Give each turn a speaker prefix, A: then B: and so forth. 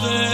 A: te